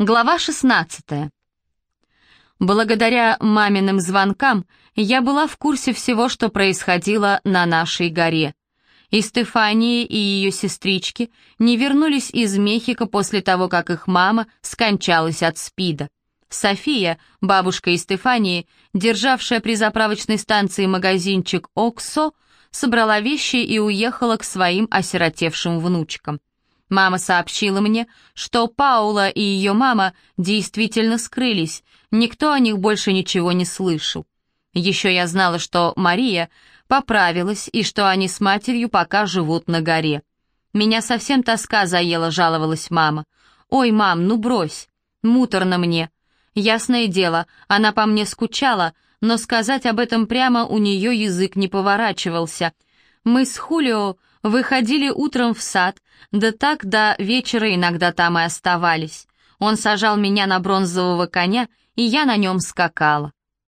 Глава 16. Благодаря маминым звонкам я была в курсе всего, что происходило на нашей горе. И Стефания, и ее сестрички не вернулись из Мехико после того, как их мама скончалась от СПИДа. София, бабушка и Стефании, державшая при заправочной станции магазинчик «Оксо», собрала вещи и уехала к своим осиротевшим внучкам. Мама сообщила мне, что Паула и ее мама действительно скрылись, никто о них больше ничего не слышал. Еще я знала, что Мария поправилась и что они с матерью пока живут на горе. «Меня совсем тоска заела», — жаловалась мама. «Ой, мам, ну брось. Муторно мне. Ясное дело, она по мне скучала, но сказать об этом прямо у нее язык не поворачивался. Мы с Хулио выходили утром в сад, да так до вечера иногда там и оставались. Он сажал меня на бронзового коня, и я на нем скакала.